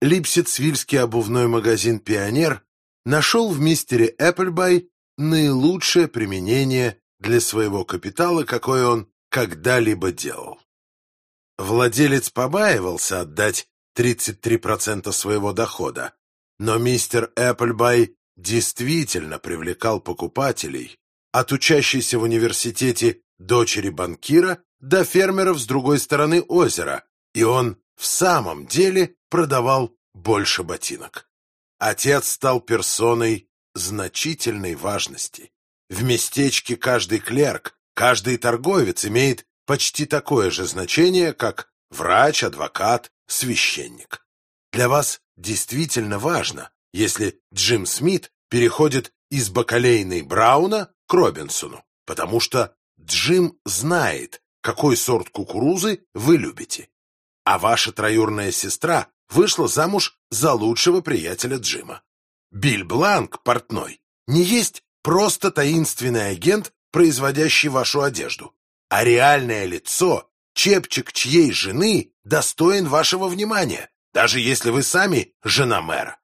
Липсицвильский обувной магазин «Пионер» нашел в мистере Эпплбай наилучшее применение для своего капитала, какое он когда-либо делал. Владелец побаивался отдать 33% своего дохода, но мистер Эпплбай действительно привлекал покупателей от учащейся в университете дочери банкира до фермеров с другой стороны озера, и он в самом деле продавал больше ботинок. Отец стал персоной значительной важности. В местечке каждый клерк, каждый торговец имеет почти такое же значение, как врач, адвокат, священник. Для вас действительно важно, если Джим Смит переходит из бакалейной Брауна к Робинсону, потому что Джим знает, какой сорт кукурузы вы любите. А ваша троюрная сестра вышла замуж за лучшего приятеля Джима. Биль Бланк, портной, не есть просто таинственный агент, производящий вашу одежду, а реальное лицо, чепчик чьей жены, достоин вашего внимания, даже если вы сами жена мэра.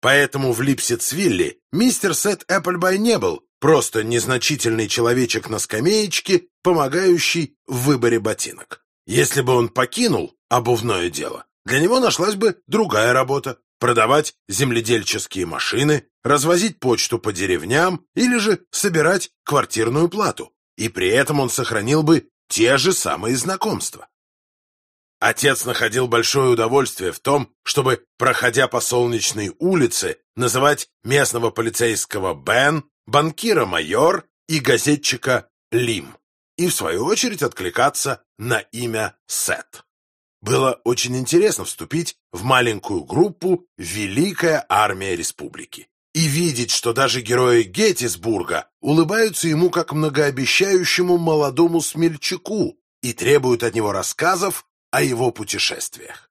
Поэтому в Липсицвилле мистер Сет Эпплбай не был просто незначительный человечек на скамеечке, помогающий в выборе ботинок. Если бы он покинул обувное дело, для него нашлась бы другая работа – продавать земледельческие машины, развозить почту по деревням или же собирать квартирную плату. И при этом он сохранил бы те же самые знакомства. Отец находил большое удовольствие в том, чтобы, проходя по солнечной улице, называть местного полицейского Бен, банкира майор и газетчика Лим, и в свою очередь откликаться на имя Сет. Было очень интересно вступить в маленькую группу «Великая армия республики» и видеть, что даже герои Геттисбурга улыбаются ему как многообещающему молодому смельчаку и требуют от него рассказов о его путешествиях.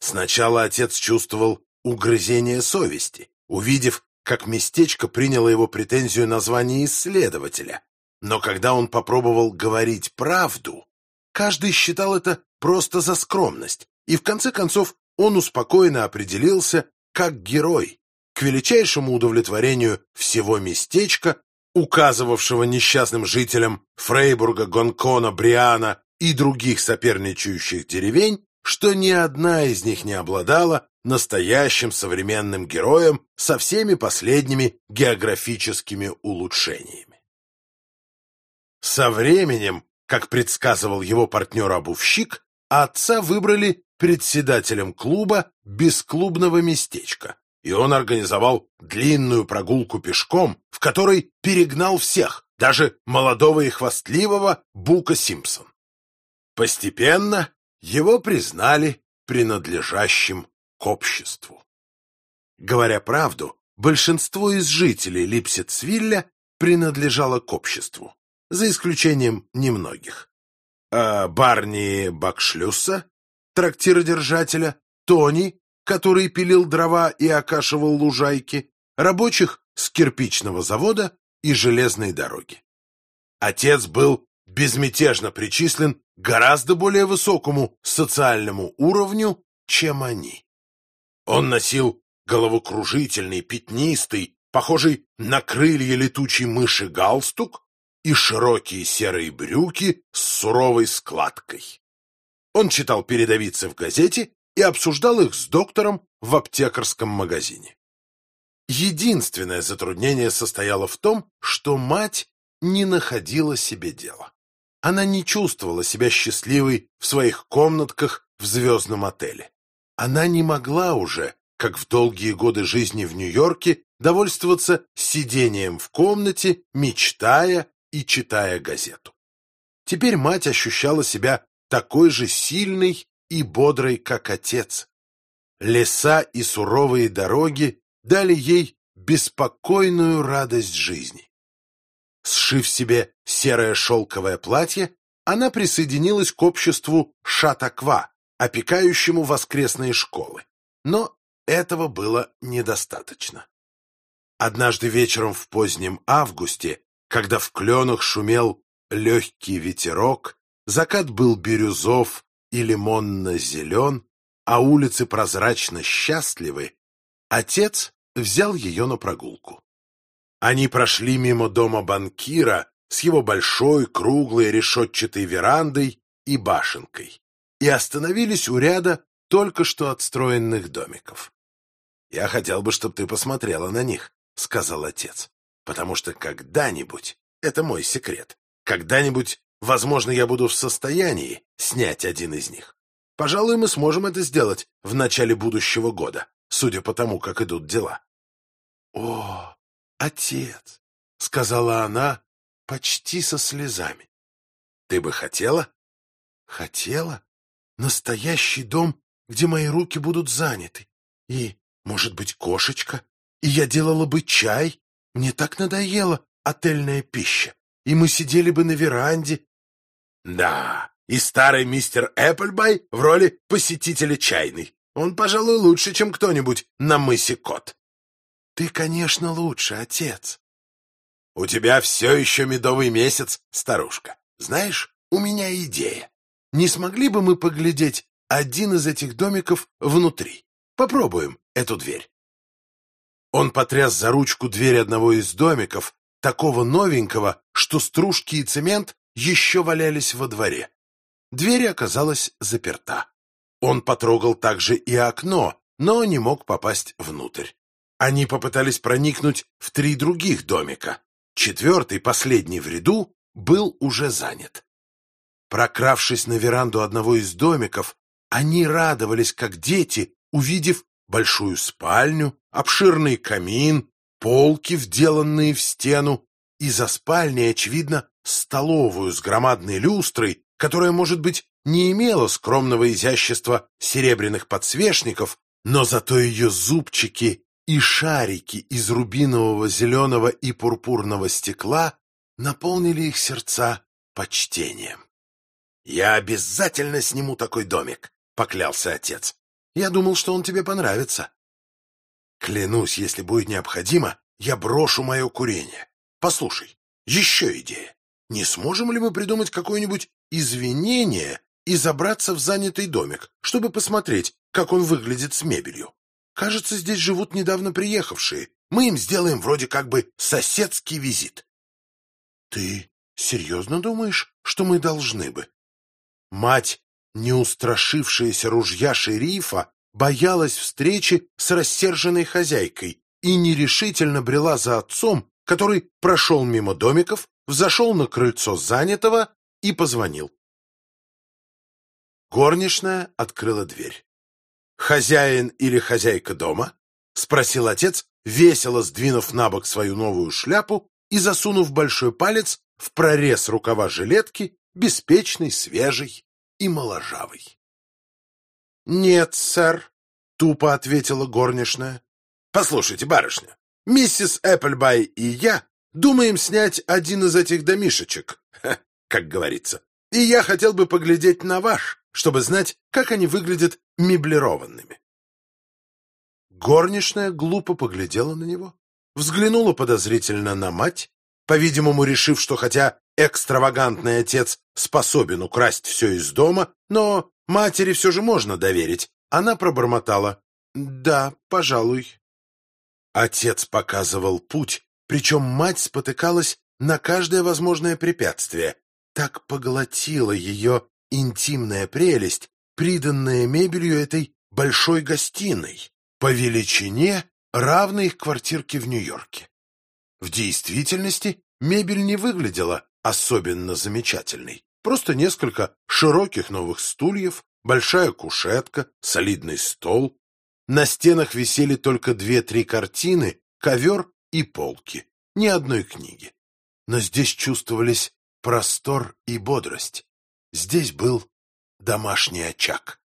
Сначала отец чувствовал угрызение совести, увидев, как местечко приняло его претензию на звание исследователя. Но когда он попробовал говорить правду, каждый считал это просто за скромность, и в конце концов он успокоенно определился как герой, к величайшему удовлетворению всего местечка, указывавшего несчастным жителям Фрейбурга, Гонкона, Бриана и других соперничающих деревень, что ни одна из них не обладала настоящим современным героем со всеми последними географическими улучшениями. Со временем, как предсказывал его партнер-обувщик, отца выбрали председателем клуба бесклубного местечка, и он организовал длинную прогулку пешком, в которой перегнал всех, даже молодого и хвастливого Бука Симпсон. Постепенно его признали принадлежащим к обществу. Говоря правду, большинство из жителей Липсицвилля принадлежало к обществу, за исключением немногих э, Барни Бакшлюса, трактиродержателя, Тони, который пилил дрова и окашивал лужайки, рабочих с кирпичного завода и железной дороги. Отец был безмятежно причислен гораздо более высокому социальному уровню, чем они. Он носил головокружительный, пятнистый, похожий на крылья летучей мыши галстук, и широкие серые брюки с суровой складкой. Он читал передовицы в газете и обсуждал их с доктором в аптекарском магазине. Единственное затруднение состояло в том, что мать не находила себе дела. Она не чувствовала себя счастливой в своих комнатках в звездном отеле. Она не могла уже, как в долгие годы жизни в Нью-Йорке, довольствоваться сидением в комнате, мечтая и читая газету. Теперь мать ощущала себя такой же сильной и бодрой, как отец. Леса и суровые дороги дали ей беспокойную радость жизни. Сшив себе серое шелковое платье, она присоединилась к обществу Шатаква, опекающему воскресные школы. Но этого было недостаточно. Однажды вечером в позднем августе когда в кленах шумел легкий ветерок, закат был бирюзов и лимонно-зелен, а улицы прозрачно счастливы, отец взял ее на прогулку. Они прошли мимо дома банкира с его большой, круглой, решетчатой верандой и башенкой и остановились у ряда только что отстроенных домиков. «Я хотел бы, чтобы ты посмотрела на них», — сказал отец, «потому что когда-нибудь, это мой секрет, когда-нибудь, возможно, я буду в состоянии снять один из них. Пожалуй, мы сможем это сделать в начале будущего года, судя по тому, как идут дела». «О, отец!» — сказала она почти со слезами. «Ты бы хотела?» «Хотела? Настоящий дом, где мои руки будут заняты. И, может быть, кошечка? И я делала бы чай. Мне так надоела отельная пища. И мы сидели бы на веранде. Да, и старый мистер Эпплбай в роли посетителя чайной. Он, пожалуй, лучше, чем кто-нибудь на мысе Кот. Ты, конечно, лучше, отец. У тебя все еще медовый месяц, старушка. Знаешь, у меня идея. Не смогли бы мы поглядеть один из этих домиков внутри? Попробуем эту дверь. Он потряс за ручку дверь одного из домиков, такого новенького, что стружки и цемент еще валялись во дворе. Дверь оказалась заперта. Он потрогал также и окно, но не мог попасть внутрь. Они попытались проникнуть в три других домика. Четвертый, последний в ряду, был уже занят. Прокравшись на веранду одного из домиков, они радовались, как дети, увидев большую спальню, обширный камин, полки, вделанные в стену, и за спальней, очевидно, столовую с громадной люстрой, которая, может быть, не имела скромного изящества серебряных подсвечников, но зато ее зубчики и шарики из рубинового, зеленого и пурпурного стекла наполнили их сердца почтением. «Я обязательно сниму такой домик», — поклялся отец. «Я думал, что он тебе понравится». «Клянусь, если будет необходимо, я брошу мое курение. Послушай, еще идея. Не сможем ли мы придумать какое-нибудь извинение и забраться в занятый домик, чтобы посмотреть, как он выглядит с мебелью? Кажется, здесь живут недавно приехавшие. Мы им сделаем вроде как бы соседский визит». «Ты серьезно думаешь, что мы должны бы?» Мать, не устрашившаяся ружья шерифа, боялась встречи с рассерженной хозяйкой и нерешительно брела за отцом, который прошел мимо домиков, взошел на крыльцо занятого и позвонил. Горничная открыла дверь. «Хозяин или хозяйка дома?» — спросил отец, весело сдвинув на бок свою новую шляпу и засунув большой палец в прорез рукава жилетки беспечный, свежий и моложавый. — Нет, сэр, — тупо ответила горничная. — Послушайте, барышня, миссис Эпплбай и я думаем снять один из этих домишечек, как говорится, и я хотел бы поглядеть на ваш, чтобы знать, как они выглядят меблированными. Горничная глупо поглядела на него, взглянула подозрительно на мать, по-видимому, решив, что хотя экстравагантный отец способен украсть все из дома, но матери все же можно доверить. Она пробормотала. «Да, пожалуй». Отец показывал путь, причем мать спотыкалась на каждое возможное препятствие. Так поглотила ее интимная прелесть, приданная мебелью этой большой гостиной, по величине, равной их квартирке в Нью-Йорке. В действительности мебель не выглядела особенно замечательной. Просто несколько широких новых стульев, большая кушетка, солидный стол. На стенах висели только две-три картины, ковер и полки. Ни одной книги. Но здесь чувствовались простор и бодрость. Здесь был домашний очаг.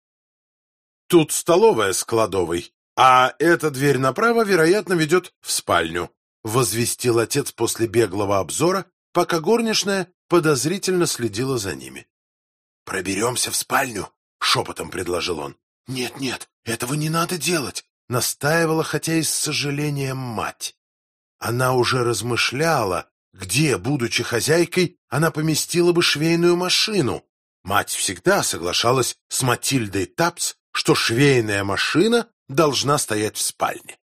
Тут столовая с кладовой, а эта дверь направо, вероятно, ведет в спальню, возвестил отец после беглого обзора пока горничная подозрительно следила за ними. «Проберемся в спальню», — шепотом предложил он. «Нет-нет, этого не надо делать», — настаивала, хотя и с сожалением мать. Она уже размышляла, где, будучи хозяйкой, она поместила бы швейную машину. Мать всегда соглашалась с Матильдой Тапс, что швейная машина должна стоять в спальне.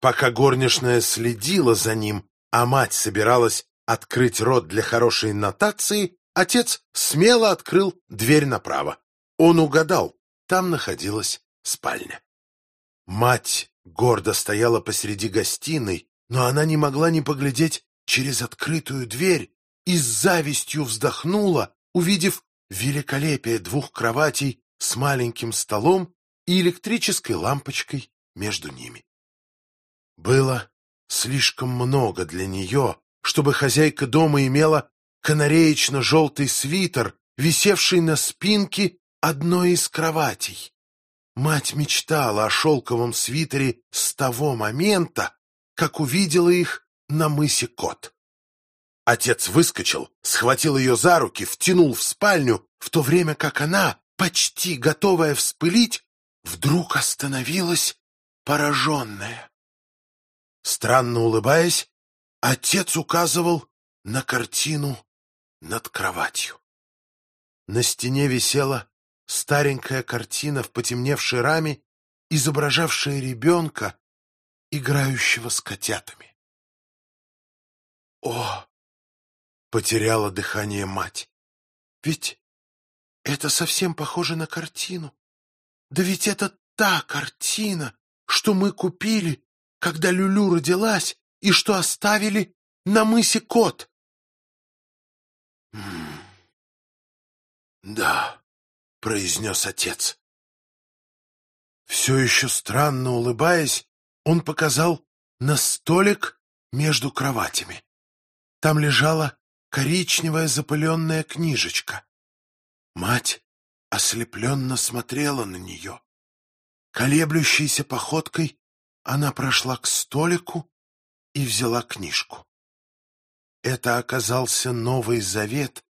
Пока горничная следила за ним, а мать собиралась открыть рот для хорошей нотации, отец смело открыл дверь направо. Он угадал, там находилась спальня. Мать гордо стояла посреди гостиной, но она не могла не поглядеть через открытую дверь и с завистью вздохнула, увидев великолепие двух кроватей с маленьким столом и электрической лампочкой между ними. Было слишком много для нее, чтобы хозяйка дома имела канареечно-желтый свитер, висевший на спинке одной из кроватей. Мать мечтала о шелковом свитере с того момента, как увидела их на мысе Кот. Отец выскочил, схватил ее за руки, втянул в спальню, в то время как она, почти готовая вспылить, вдруг остановилась пораженная. Странно улыбаясь, отец указывал на картину над кроватью. На стене висела старенькая картина в потемневшей раме, изображавшая ребенка, играющего с котятами. О! Потеряла дыхание мать. Ведь это совсем похоже на картину. Да ведь это та картина, что мы купили, когда Люлю родилась, и что оставили на мысе Кот. «Да», — произнес отец. Все еще странно улыбаясь, он показал на столик между кроватями. Там лежала коричневая запыленная книжечка. Мать ослепленно смотрела на нее. Колеблющейся походкой она прошла к столику и взяла книжку. Это оказался Новый Завет,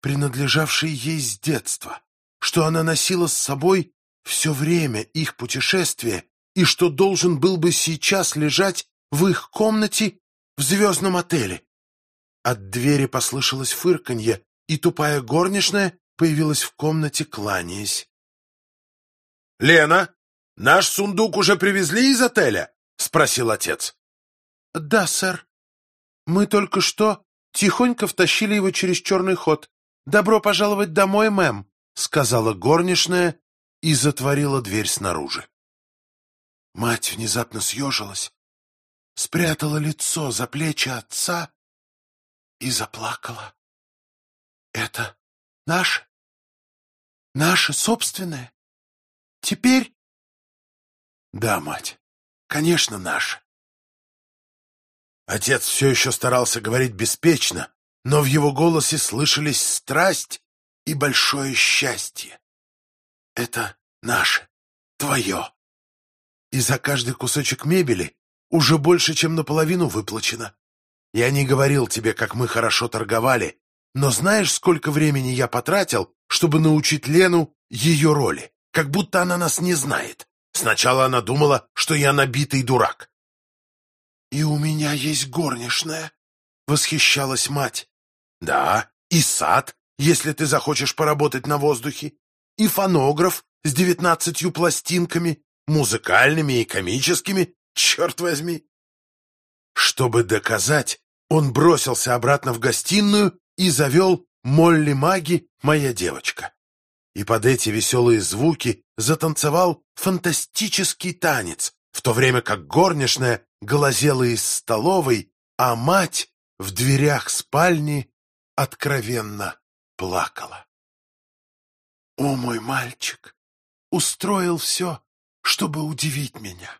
принадлежавший ей с детства, что она носила с собой все время их путешествия и что должен был бы сейчас лежать в их комнате в звездном отеле. От двери послышалось фырканье, и тупая горничная появилась в комнате, кланяясь. — Лена, наш сундук уже привезли из отеля? — спросил отец. — Да, сэр. Мы только что тихонько втащили его через черный ход. «Добро пожаловать домой, мэм», — сказала горничная и затворила дверь снаружи. Мать внезапно съежилась, спрятала лицо за плечи отца и заплакала. «Это наше? Наше собственное? Теперь?» «Да, мать, конечно, наше». Отец все еще старался говорить беспечно, но в его голосе слышались страсть и большое счастье. «Это наше, твое. И за каждый кусочек мебели уже больше, чем наполовину выплачено. Я не говорил тебе, как мы хорошо торговали, но знаешь, сколько времени я потратил, чтобы научить Лену ее роли, как будто она нас не знает. Сначала она думала, что я набитый дурак. «И у меня есть горничная», — восхищалась мать. «Да, и сад, если ты захочешь поработать на воздухе, и фонограф с девятнадцатью пластинками, музыкальными и комическими, черт возьми!» Чтобы доказать, он бросился обратно в гостиную и завел «Молли Маги, моя девочка». И под эти веселые звуки затанцевал фантастический танец, в то время как горничная глазела из столовой, а мать в дверях спальни откровенно плакала. О, мой мальчик! Устроил все, чтобы удивить меня.